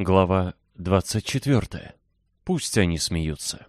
Глава 24. Пусть они смеются.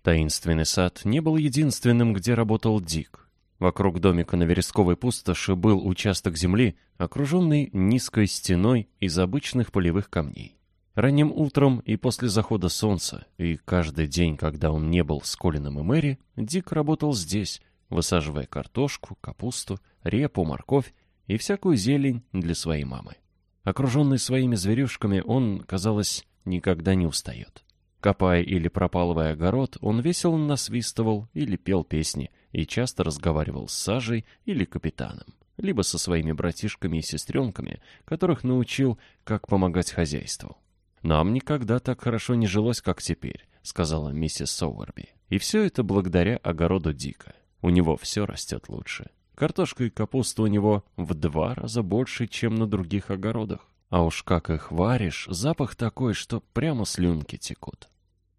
Таинственный сад не был единственным, где работал Дик. Вокруг домика на вересковой пустоши был участок земли, окруженный низкой стеной из обычных полевых камней. Ранним утром и после захода солнца, и каждый день, когда он не был с Колином и Мэри, Дик работал здесь, высаживая картошку, капусту, репу, морковь и всякую зелень для своей мамы. Окруженный своими зверюшками, он, казалось, никогда не устает. Копая или пропалывая огород, он весело насвистывал или пел песни и часто разговаривал с Сажей или капитаном, либо со своими братишками и сестренками, которых научил, как помогать хозяйству. «Нам никогда так хорошо не жилось, как теперь», — сказала миссис Соуэрби. «И все это благодаря огороду Дика. У него все растет лучше. Картошка и капуста у него в два раза больше, чем на других огородах. А уж как их варишь, запах такой, что прямо слюнки текут.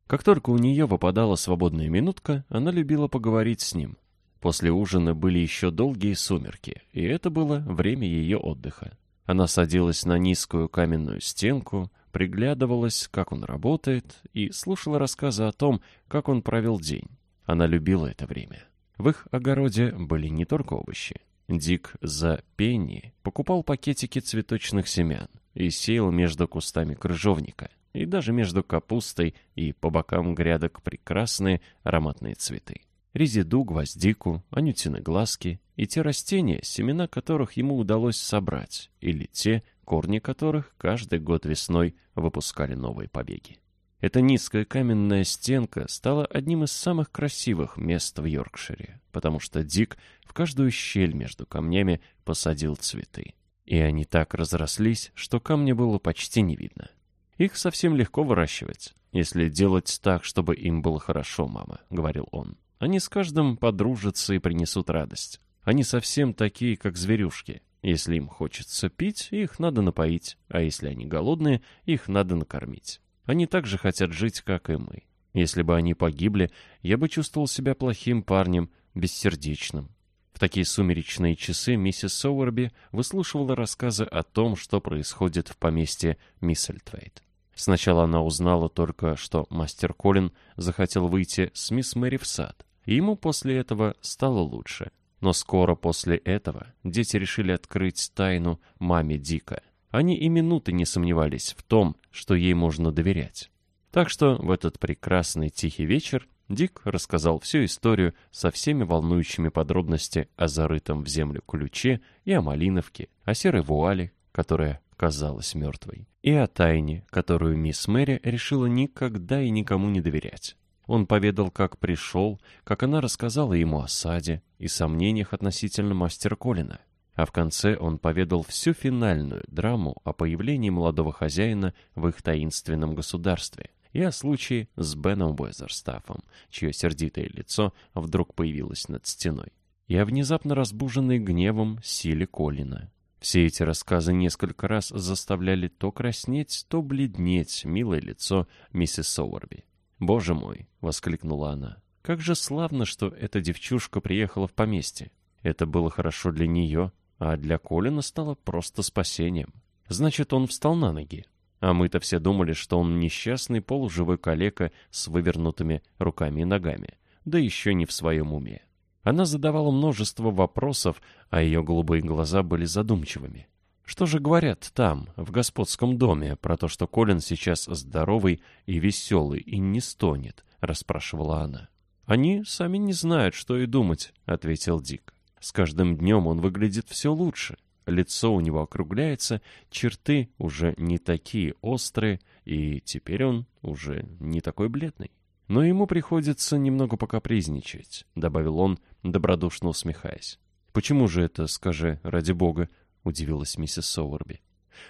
Как только у нее выпадала свободная минутка, она любила поговорить с ним. После ужина были еще долгие сумерки, и это было время ее отдыха. Она садилась на низкую каменную стенку, приглядывалась, как он работает, и слушала рассказы о том, как он провел день. Она любила это время. В их огороде были не только овощи. Дик за пенни покупал пакетики цветочных семян и сеял между кустами крыжовника, и даже между капустой и по бокам грядок прекрасные ароматные цветы. Резиду, гвоздику, анютины глазки и те растения, семена которых ему удалось собрать, или те, корни которых каждый год весной выпускали новые побеги. Эта низкая каменная стенка стала одним из самых красивых мест в Йоркшире, потому что Дик в каждую щель между камнями посадил цветы. И они так разрослись, что камня было почти не видно. Их совсем легко выращивать, если делать так, чтобы им было хорошо, мама, — говорил он. Они с каждым подружатся и принесут радость. Они совсем такие, как зверюшки. Если им хочется пить, их надо напоить, а если они голодные, их надо накормить. Они так же хотят жить, как и мы. Если бы они погибли, я бы чувствовал себя плохим парнем, бессердечным. В такие сумеречные часы миссис Соуэрби выслушивала рассказы о том, что происходит в поместье Миссельтвейт. Сначала она узнала только, что мастер Колин захотел выйти с мисс Мэри в сад, и ему после этого стало лучше. Но скоро после этого дети решили открыть тайну маме Дика — они и минуты не сомневались в том, что ей можно доверять. Так что в этот прекрасный тихий вечер Дик рассказал всю историю со всеми волнующими подробностями о зарытом в землю ключе и о Малиновке, о серой вуале, которая казалась мертвой, и о тайне, которую мисс Мэри решила никогда и никому не доверять. Он поведал, как пришел, как она рассказала ему о саде и сомнениях относительно мастера Колина, а в конце он поведал всю финальную драму о появлении молодого хозяина в их таинственном государстве и о случае с Беном Уэзерстафом, чье сердитое лицо вдруг появилось над стеной, о внезапно разбуженной гневом силе Колина. Все эти рассказы несколько раз заставляли то краснеть, то бледнеть милое лицо миссис Соуэрби. «Боже мой!» — воскликнула она. «Как же славно, что эта девчушка приехала в поместье! Это было хорошо для нее, а для Колина стало просто спасением. Значит, он встал на ноги. А мы-то все думали, что он несчастный полуживой калека с вывернутыми руками и ногами, да еще не в своем уме. Она задавала множество вопросов, а ее голубые глаза были задумчивыми. Что же говорят там, в господском доме, про то, что Колин сейчас здоровый и веселый и не стонет, расспрашивала она. Они сами не знают, что и думать, ответил Дик. С каждым днем он выглядит все лучше. Лицо у него округляется, черты уже не такие острые, и теперь он уже не такой бледный. Но ему приходится немного покапризничать, — добавил он, добродушно усмехаясь. — Почему же это, скажи, ради бога? — удивилась миссис Соуэрби.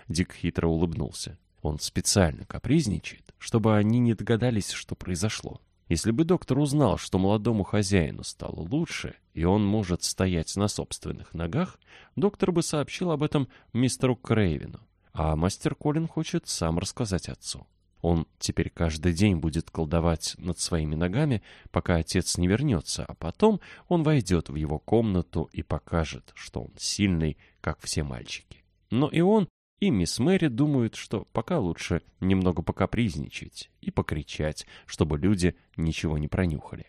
Дик хитро улыбнулся. Он специально капризничает, чтобы они не догадались, что произошло. Если бы доктор узнал, что молодому хозяину стало лучше, и он может стоять на собственных ногах, доктор бы сообщил об этом мистеру Крейвину. А мастер Колин хочет сам рассказать отцу. Он теперь каждый день будет колдовать над своими ногами, пока отец не вернется, а потом он войдет в его комнату и покажет, что он сильный, как все мальчики. Но и он, и мисс Мэри думают, что пока лучше немного покапризничать и покричать, чтобы люди ничего не пронюхали.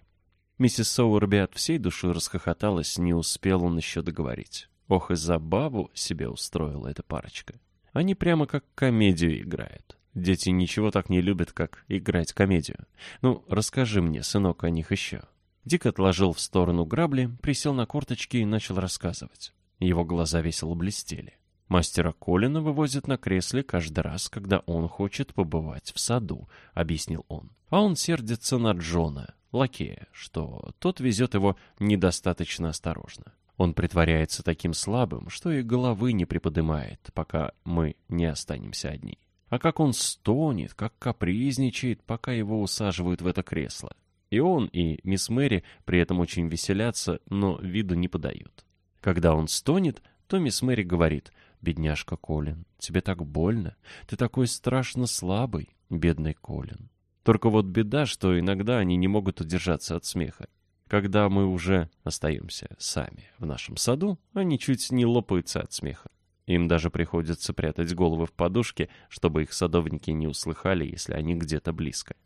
Миссис Соуэрби от всей души расхохоталась, не успел он еще договорить. Ох, и забаву себе устроила эта парочка. Они прямо как комедию играют. Дети ничего так не любят, как играть комедию. Ну, расскажи мне, сынок, о них еще. Дик отложил в сторону грабли, присел на корточки и начал рассказывать. Его глаза весело блестели. Мастера Колина вывозят на кресле каждый раз, когда он хочет побывать в саду, объяснил он. А он сердится на Джона, лакея, что тот везет его недостаточно осторожно. Он притворяется таким слабым, что и головы не приподнимает, пока мы не останемся одни. А как он стонет, как капризничает, пока его усаживают в это кресло. И он, и мисс Мэри при этом очень веселятся, но виду не подают. Когда он стонет, то мисс Мэри говорит, «Бедняжка Колин, тебе так больно. Ты такой страшно слабый, бедный Колин». Только вот беда, что иногда они не могут удержаться от смеха. Когда мы уже остаемся сами в нашем саду, они чуть не лопаются от смеха. Им даже приходится прятать головы в подушке, чтобы их садовники не услыхали, если они где-то близко.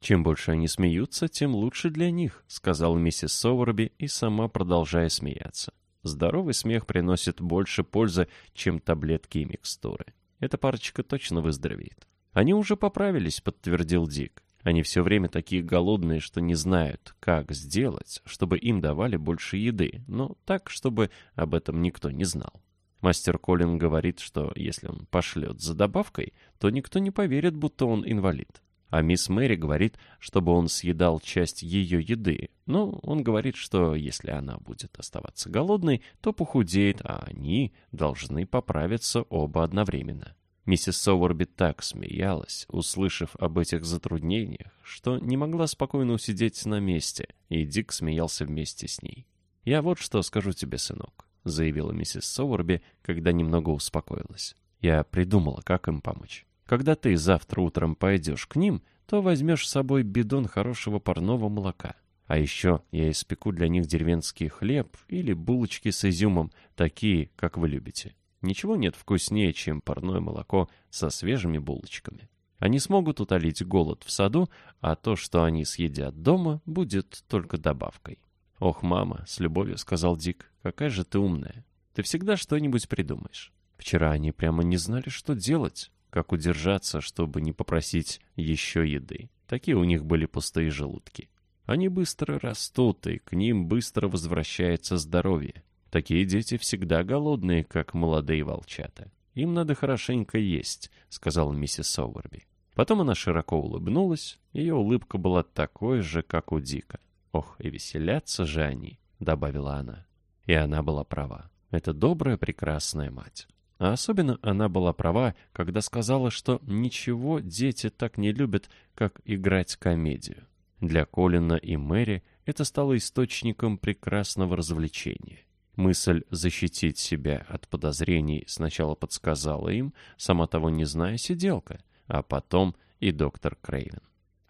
«Чем больше они смеются, тем лучше для них», — сказала миссис Соуэрби и сама продолжая смеяться. Здоровый смех приносит больше пользы, чем таблетки и микстуры. Эта парочка точно выздоровеет. Они уже поправились, подтвердил Дик. Они все время такие голодные, что не знают, как сделать, чтобы им давали больше еды, но так, чтобы об этом никто не знал. Мастер Колин говорит, что если он пошлет за добавкой, то никто не поверит, будто он инвалид. А мисс Мэри говорит, чтобы он съедал часть ее еды. Но он говорит, что если она будет оставаться голодной, то похудеет, а они должны поправиться оба одновременно. Миссис Соуэрби так смеялась, услышав об этих затруднениях, что не могла спокойно усидеть на месте, и Дик смеялся вместе с ней. «Я вот что скажу тебе, сынок», — заявила миссис Соуэрби, когда немного успокоилась. «Я придумала, как им помочь. Когда ты завтра утром пойдешь к ним, то возьмешь с собой бидон хорошего парного молока. А еще я испеку для них деревенский хлеб или булочки с изюмом, такие, как вы любите. Ничего нет вкуснее, чем парное молоко со свежими булочками. Они смогут утолить голод в саду, а то, что они съедят дома, будет только добавкой. «Ох, мама», — с любовью сказал Дик, — «какая же ты умная. Ты всегда что-нибудь придумаешь. Вчера они прямо не знали, что делать как удержаться, чтобы не попросить еще еды. Такие у них были пустые желудки. Они быстро растут, и к ним быстро возвращается здоровье. Такие дети всегда голодные, как молодые волчата. Им надо хорошенько есть, сказала миссис Соуэрби. Потом она широко улыбнулась, ее улыбка была такой же, как у Дика. «Ох, и веселятся же они», — добавила она. И она была права. Это добрая, прекрасная мать. А особенно она была права, когда сказала, что ничего дети так не любят, как играть комедию. Для Колина и Мэри это стало источником прекрасного развлечения. Мысль защитить себя от подозрений сначала подсказала им, сама того не зная, сиделка, а потом и доктор Крейвен.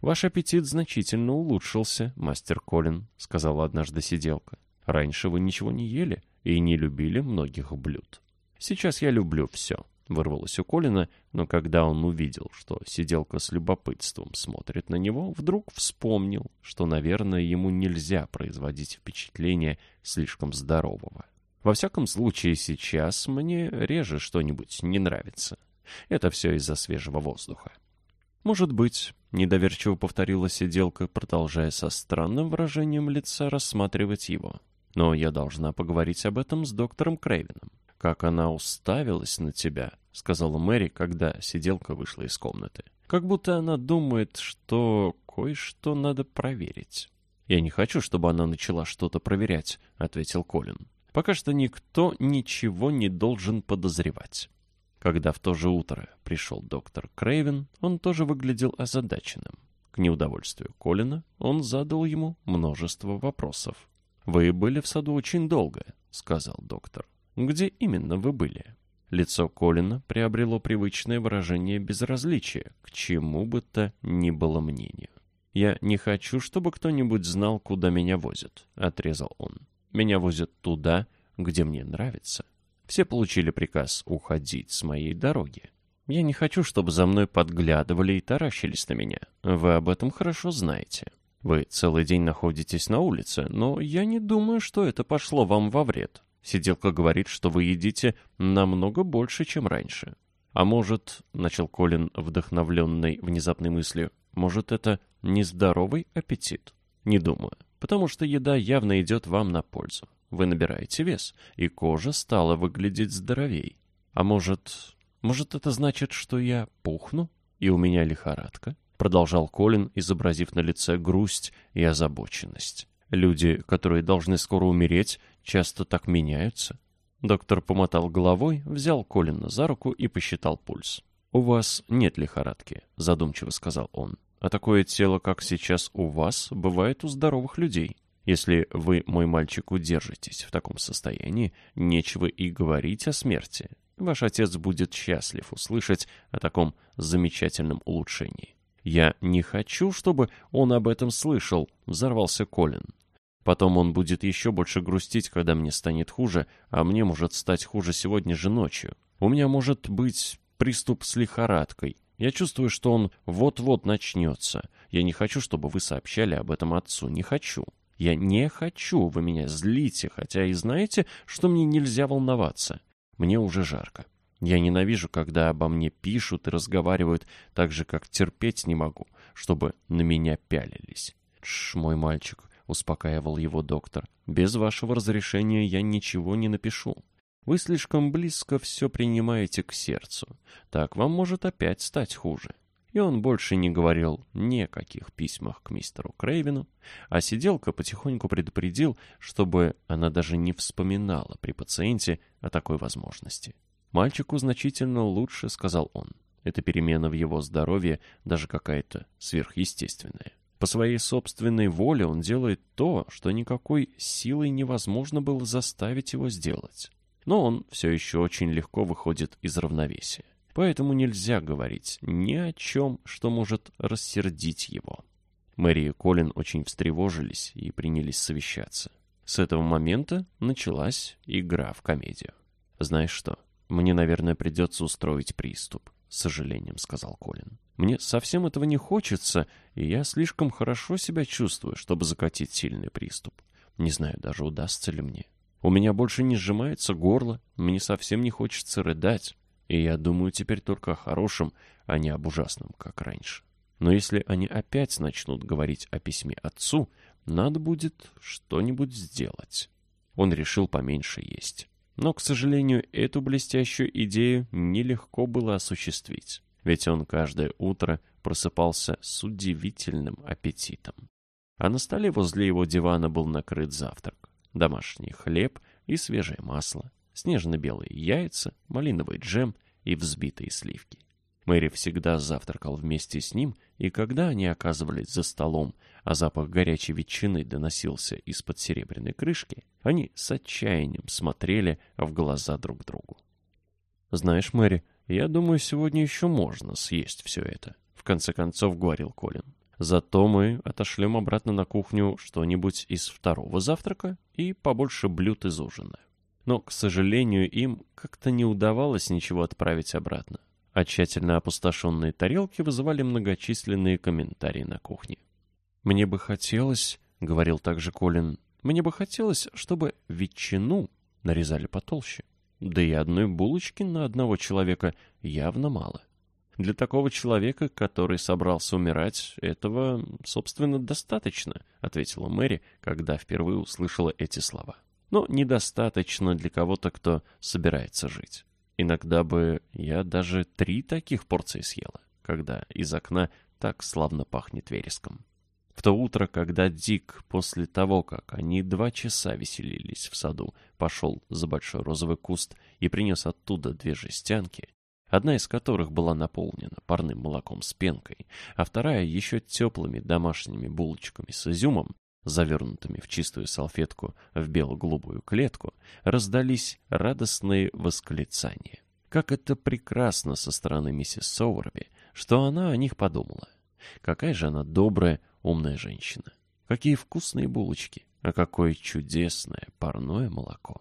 «Ваш аппетит значительно улучшился, мастер Колин», — сказала однажды сиделка. «Раньше вы ничего не ели и не любили многих блюд». «Сейчас я люблю все», — вырвалось у Колина, но когда он увидел, что сиделка с любопытством смотрит на него, вдруг вспомнил, что, наверное, ему нельзя производить впечатление слишком здорового. Во всяком случае, сейчас мне реже что-нибудь не нравится. Это все из-за свежего воздуха. «Может быть», — недоверчиво повторила сиделка, продолжая со странным выражением лица рассматривать его. «Но я должна поговорить об этом с доктором Крейвеном как она уставилась на тебя», — сказала Мэри, когда сиделка вышла из комнаты. «Как будто она думает, что кое-что надо проверить». «Я не хочу, чтобы она начала что-то проверять», — ответил Колин. «Пока что никто ничего не должен подозревать». Когда в то же утро пришел доктор Крейвен, он тоже выглядел озадаченным. К неудовольствию Колина он задал ему множество вопросов. «Вы были в саду очень долго», — сказал доктор. Где именно вы были?» Лицо Колина приобрело привычное выражение безразличия к чему бы то ни было мнению. «Я не хочу, чтобы кто-нибудь знал, куда меня возят», — отрезал он. «Меня возят туда, где мне нравится. Все получили приказ уходить с моей дороги. Я не хочу, чтобы за мной подглядывали и таращились на меня. Вы об этом хорошо знаете. Вы целый день находитесь на улице, но я не думаю, что это пошло вам во вред. Сиделка говорит, что вы едите намного больше, чем раньше. А может, — начал Колин, вдохновленный внезапной мыслью, — может, это нездоровый аппетит? Не думаю, потому что еда явно идет вам на пользу. Вы набираете вес, и кожа стала выглядеть здоровей. А может, может, это значит, что я пухну, и у меня лихорадка? Продолжал Колин, изобразив на лице грусть и озабоченность. Люди, которые должны скоро умереть, часто так меняются. Доктор помотал головой, взял Колина за руку и посчитал пульс. «У вас нет лихорадки», — задумчиво сказал он. «А такое тело, как сейчас у вас, бывает у здоровых людей. Если вы, мой мальчик, удержитесь в таком состоянии, нечего и говорить о смерти. Ваш отец будет счастлив услышать о таком замечательном улучшении». «Я не хочу, чтобы он об этом слышал», — взорвался Колин. Потом он будет еще больше грустить, когда мне станет хуже, а мне может стать хуже сегодня же ночью. У меня может быть приступ с лихорадкой. Я чувствую, что он вот-вот начнется. Я не хочу, чтобы вы сообщали об этом отцу. Не хочу. Я не хочу. Вы меня злите, хотя и знаете, что мне нельзя волноваться. Мне уже жарко. Я ненавижу, когда обо мне пишут и разговаривают так же, как терпеть не могу, чтобы на меня пялились. Тш, мой мальчик, — успокаивал его доктор. «Без вашего разрешения я ничего не напишу. Вы слишком близко все принимаете к сердцу. Так вам может опять стать хуже». И он больше не говорил ни о каких письмах к мистеру Крейвину, а сиделка потихоньку предупредил, чтобы она даже не вспоминала при пациенте о такой возможности. «Мальчику значительно лучше», — сказал он. «Это перемена в его здоровье даже какая-то сверхъестественная». По своей собственной воле он делает то, что никакой силой невозможно было заставить его сделать. Но он все еще очень легко выходит из равновесия. Поэтому нельзя говорить ни о чем, что может рассердить его. Мэри и Колин очень встревожились и принялись совещаться. С этого момента началась игра в комедию. «Знаешь что, мне, наверное, придется устроить приступ», — с сожалением сказал Колин. Мне совсем этого не хочется, и я слишком хорошо себя чувствую, чтобы закатить сильный приступ. Не знаю, даже удастся ли мне. У меня больше не сжимается горло, мне совсем не хочется рыдать, и я думаю теперь только о хорошем, а не об ужасном, как раньше. Но если они опять начнут говорить о письме отцу, надо будет что-нибудь сделать. Он решил поменьше есть. Но, к сожалению, эту блестящую идею нелегко было осуществить ведь он каждое утро просыпался с удивительным аппетитом. А на столе возле его дивана был накрыт завтрак. Домашний хлеб и свежее масло, снежно-белые яйца, малиновый джем и взбитые сливки. Мэри всегда завтракал вместе с ним, и когда они оказывались за столом, а запах горячей ветчины доносился из-под серебряной крышки, они с отчаянием смотрели в глаза друг другу. «Знаешь, Мэри, «Я думаю, сегодня еще можно съесть все это», — в конце концов говорил Колин. «Зато мы отошлем обратно на кухню что-нибудь из второго завтрака и побольше блюд из ужина». Но, к сожалению, им как-то не удавалось ничего отправить обратно, а тщательно опустошенные тарелки вызывали многочисленные комментарии на кухне. «Мне бы хотелось», — говорил также Колин, — «мне бы хотелось, чтобы ветчину нарезали потолще». Да и одной булочки на одного человека явно мало. Для такого человека, который собрался умирать, этого, собственно, достаточно, ответила Мэри, когда впервые услышала эти слова. Но недостаточно для кого-то, кто собирается жить. Иногда бы я даже три таких порции съела, когда из окна так славно пахнет вереском. В то утро, когда Дик, после того, как они два часа веселились в саду, пошел за большой розовый куст и принес оттуда две жестянки, одна из которых была наполнена парным молоком с пенкой, а вторая еще теплыми домашними булочками с изюмом, завернутыми в чистую салфетку в бело-голубую клетку, раздались радостные восклицания. Как это прекрасно со стороны миссис Соуэрби, что она о них подумала. Какая же она добрая, умная женщина. Какие вкусные булочки, а какое чудесное парное молоко.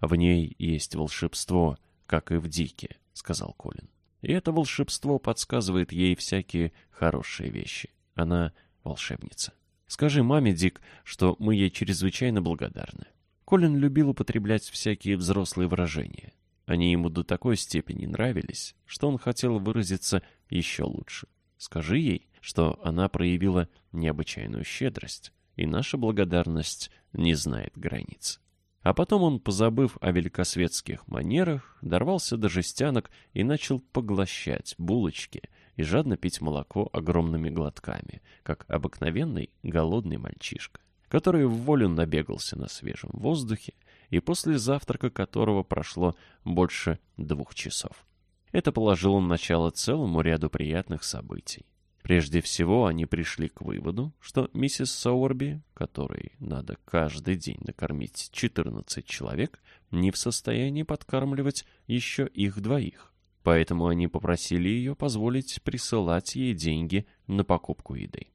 В ней есть волшебство, как и в Дике, сказал Колин. И это волшебство подсказывает ей всякие хорошие вещи. Она волшебница. Скажи маме, Дик, что мы ей чрезвычайно благодарны. Колин любил употреблять всякие взрослые выражения. Они ему до такой степени нравились, что он хотел выразиться еще лучше. Скажи ей, что она проявила необычайную щедрость, и наша благодарность не знает границ. А потом он, позабыв о великосветских манерах, дорвался до жестянок и начал поглощать булочки и жадно пить молоко огромными глотками, как обыкновенный голодный мальчишка, который в волю набегался на свежем воздухе и после завтрака которого прошло больше двух часов. Это положило начало целому ряду приятных событий. Прежде всего, они пришли к выводу, что миссис Соуэрби, которой надо каждый день накормить 14 человек, не в состоянии подкармливать еще их двоих. Поэтому они попросили ее позволить присылать ей деньги на покупку еды.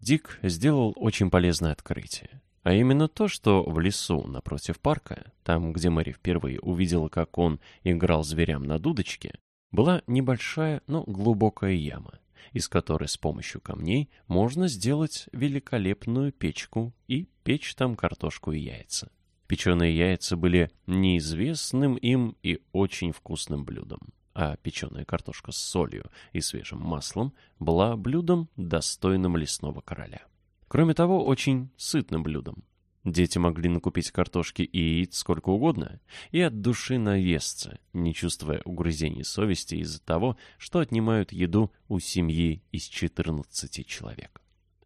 Дик сделал очень полезное открытие. А именно то, что в лесу напротив парка, там, где Мэри впервые увидела, как он играл зверям на дудочке, была небольшая, но глубокая яма, из которой с помощью камней можно сделать великолепную печку и печь там картошку и яйца. Печеные яйца были неизвестным им и очень вкусным блюдом, а печеная картошка с солью и свежим маслом была блюдом, достойным лесного короля. Кроме того, очень сытным блюдом. Дети могли накупить картошки и яиц сколько угодно и от души наесться, не чувствуя угрызений совести из-за того, что отнимают еду у семьи из 14 человек.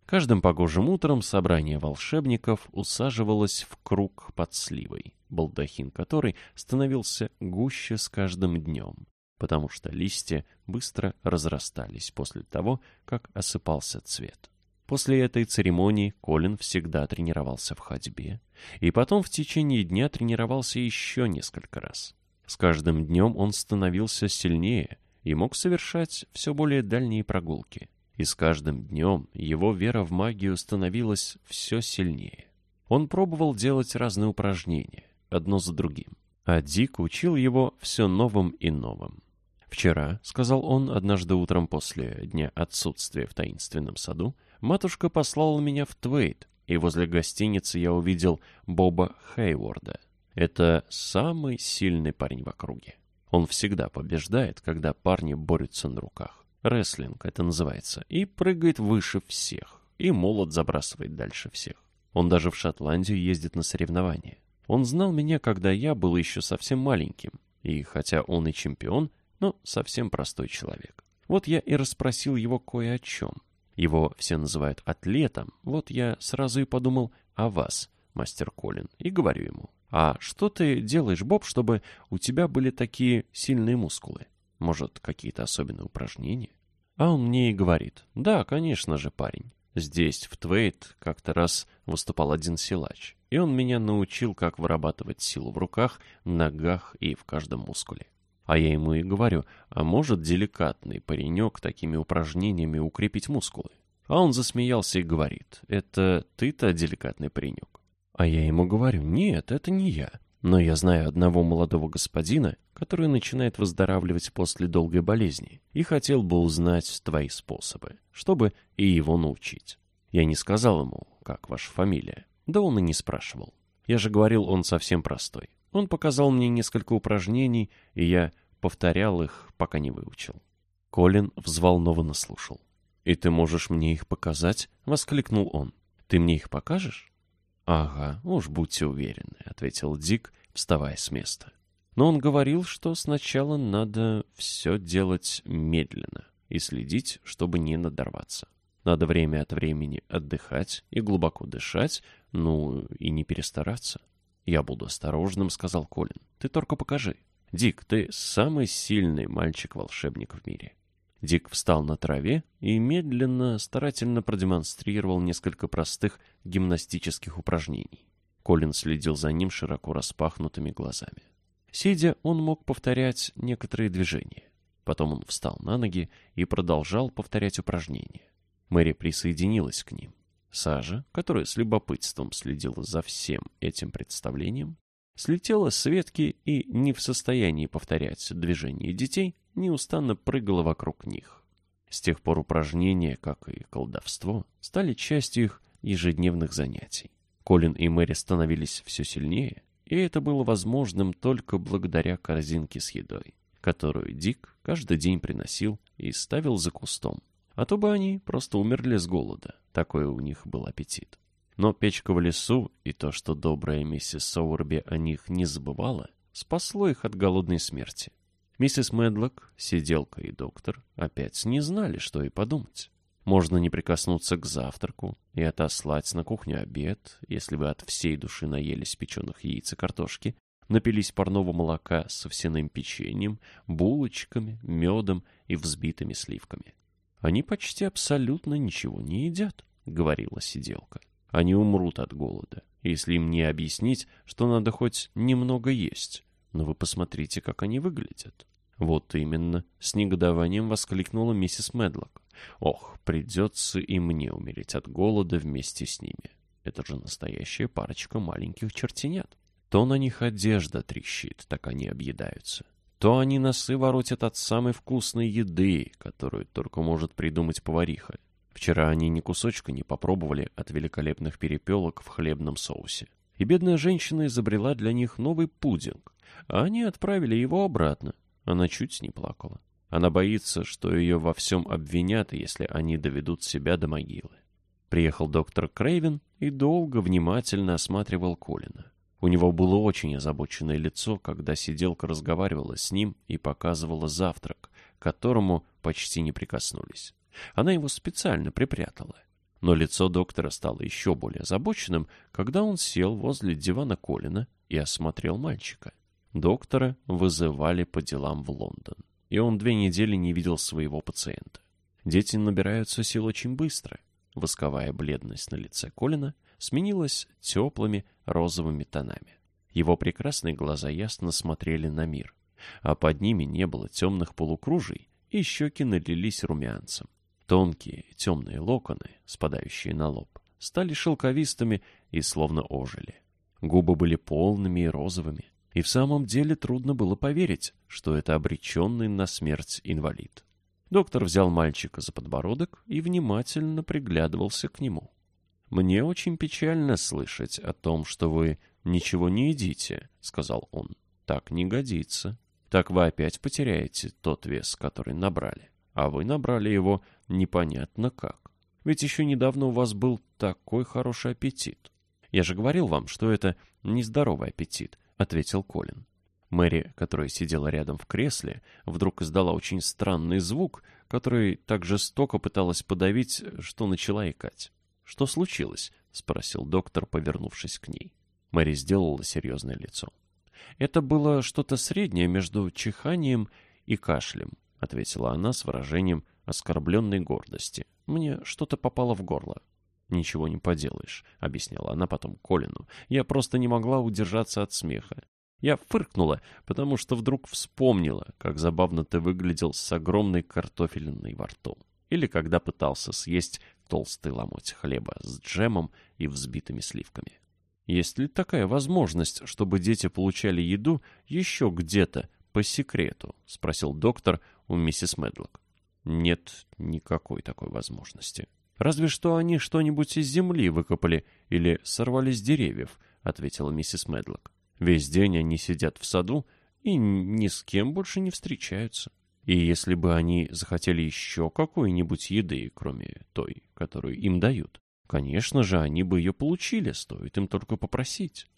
Каждым погожим утром собрание волшебников усаживалось в круг под сливой, балдахин которой становился гуще с каждым днем, потому что листья быстро разрастались после того, как осыпался цвет. После этой церемонии Колин всегда тренировался в ходьбе, и потом в течение дня тренировался еще несколько раз. С каждым днем он становился сильнее и мог совершать все более дальние прогулки. И с каждым днем его вера в магию становилась все сильнее. Он пробовал делать разные упражнения, одно за другим. А Дик учил его все новым и новым. «Вчера», — сказал он однажды утром после дня отсутствия в таинственном саду, матушка послала меня в Твейт, и возле гостиницы я увидел Боба Хейворда. Это самый сильный парень в округе. Он всегда побеждает, когда парни борются на руках. Рестлинг это называется. И прыгает выше всех. И молот забрасывает дальше всех. Он даже в Шотландию ездит на соревнования. Он знал меня, когда я был еще совсем маленьким. И хотя он и чемпион, но совсем простой человек. Вот я и расспросил его кое о чем. Его все называют атлетом. Вот я сразу и подумал о вас, мастер Колин, и говорю ему. А что ты делаешь, Боб, чтобы у тебя были такие сильные мускулы? Может, какие-то особенные упражнения? А он мне и говорит. Да, конечно же, парень. Здесь, в Твейт, как-то раз выступал один силач. И он меня научил, как вырабатывать силу в руках, ногах и в каждом мускуле. А я ему и говорю, а может деликатный паренек такими упражнениями укрепить мускулы? А он засмеялся и говорит, это ты-то деликатный паренек. А я ему говорю, нет, это не я. Но я знаю одного молодого господина, который начинает выздоравливать после долгой болезни, и хотел бы узнать твои способы, чтобы и его научить. Я не сказал ему, как ваша фамилия. Да он и не спрашивал. Я же говорил, он совсем простой. Он показал мне несколько упражнений, и я повторял их, пока не выучил. Колин взволнованно слушал. «И ты можешь мне их показать?» — воскликнул он. «Ты мне их покажешь?» «Ага, уж будьте уверены», — ответил Дик, вставая с места. Но он говорил, что сначала надо все делать медленно и следить, чтобы не надорваться. Надо время от времени отдыхать и глубоко дышать, ну и не перестараться. «Я буду осторожным», — сказал Колин. «Ты только покажи». «Дик, ты самый сильный мальчик-волшебник в мире». Дик встал на траве и медленно, старательно продемонстрировал несколько простых гимнастических упражнений. Колин следил за ним широко распахнутыми глазами. Сидя, он мог повторять некоторые движения. Потом он встал на ноги и продолжал повторять упражнения. Мэри присоединилась к ним. Сажа, которая с любопытством следила за всем этим представлением, слетела с ветки и, не в состоянии повторять движения детей, неустанно прыгала вокруг них. С тех пор упражнения, как и колдовство, стали частью их ежедневных занятий. Колин и Мэри становились все сильнее, и это было возможным только благодаря корзинке с едой, которую Дик каждый день приносил и ставил за кустом. А то бы они просто умерли с голода, такой у них был аппетит. Но печка в лесу и то, что добрая миссис Соурби о них не забывала, спасло их от голодной смерти. Миссис Медлок, сиделка и доктор опять не знали, что и подумать. Можно не прикоснуться к завтраку и отослать на кухню обед, если вы от всей души наелись печеных яиц и картошки, напились парного молока с овсяным печеньем, булочками, медом и взбитыми сливками. «Они почти абсолютно ничего не едят», — говорила сиделка. «Они умрут от голода, если им не объяснить, что надо хоть немного есть. Но вы посмотрите, как они выглядят. Вот именно, с негодованием воскликнула миссис Медлок. Ох, придется и мне умереть от голода вместе с ними. Это же настоящая парочка маленьких чертенят. То на них одежда трещит, так они объедаются. То они носы воротят от самой вкусной еды, которую только может придумать повариха. Вчера они ни кусочка не попробовали от великолепных перепелок в хлебном соусе. И бедная женщина изобрела для них новый пудинг, а они отправили его обратно. Она чуть не плакала. Она боится, что ее во всем обвинят, если они доведут себя до могилы. Приехал доктор Крейвен и долго внимательно осматривал Колина. У него было очень озабоченное лицо, когда сиделка разговаривала с ним и показывала завтрак, к которому почти не прикоснулись. Она его специально припрятала. Но лицо доктора стало еще более озабоченным, когда он сел возле дивана Колина и осмотрел мальчика. Доктора вызывали по делам в Лондон, и он две недели не видел своего пациента. Дети набираются сил очень быстро. Восковая бледность на лице Колина сменилась теплыми розовыми тонами. Его прекрасные глаза ясно смотрели на мир, а под ними не было темных полукружий, и щеки налились румянцем. Тонкие темные локоны, спадающие на лоб, стали шелковистыми и словно ожили. Губы были полными и розовыми, и в самом деле трудно было поверить, что это обреченный на смерть инвалид. Доктор взял мальчика за подбородок и внимательно приглядывался к нему. «Мне очень печально слышать о том, что вы ничего не едите», — сказал он. «Так не годится. Так вы опять потеряете тот вес, который набрали. А вы набрали его непонятно как. Ведь еще недавно у вас был такой хороший аппетит. Я же говорил вам, что это нездоровый аппетит, — ответил Колин. Мэри, которая сидела рядом в кресле, вдруг издала очень странный звук, который так жестоко пыталась подавить, что начала икать. «Что случилось?» — спросил доктор, повернувшись к ней. Мэри сделала серьезное лицо. «Это было что-то среднее между чиханием и кашлем», — ответила она с выражением оскорбленной гордости. «Мне что-то попало в горло». «Ничего не поделаешь», — объясняла она потом Колину. «Я просто не могла удержаться от смеха. Я фыркнула, потому что вдруг вспомнила, как забавно ты выглядел с огромной картофелиной во рту. Или когда пытался съесть толстый ломоть хлеба с джемом и взбитыми сливками. Есть ли такая возможность, чтобы дети получали еду еще где-то по секрету? — спросил доктор у миссис Медлок. Нет никакой такой возможности. Разве что они что-нибудь из земли выкопали или сорвали с деревьев, — ответила миссис Медлок. Весь день они сидят в саду и ни с кем больше не встречаются. И если бы они захотели еще какой-нибудь еды, кроме той, которую им дают, конечно же, они бы ее получили, стоит им только попросить.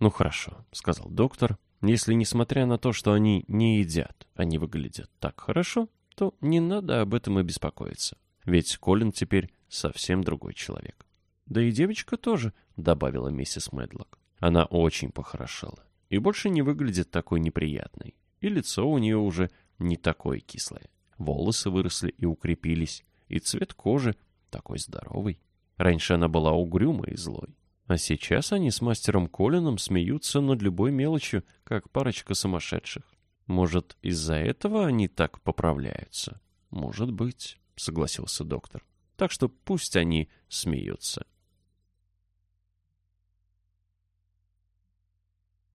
«Ну хорошо», — сказал доктор, — «если, несмотря на то, что они не едят, они выглядят так хорошо, то не надо об этом и беспокоиться. Ведь Колин теперь совсем другой человек. Да и девочка тоже, добавила миссис Медлок. Она очень похорошела и больше не выглядит такой неприятной. И лицо у нее уже не такое кислое. Волосы выросли и укрепились, и цвет кожи такой здоровый. Раньше она была угрюмой и злой. А сейчас они с мастером Колином смеются над любой мелочью, как парочка сумасшедших. Может, из-за этого они так поправляются? Может быть, согласился доктор. Так что пусть они смеются.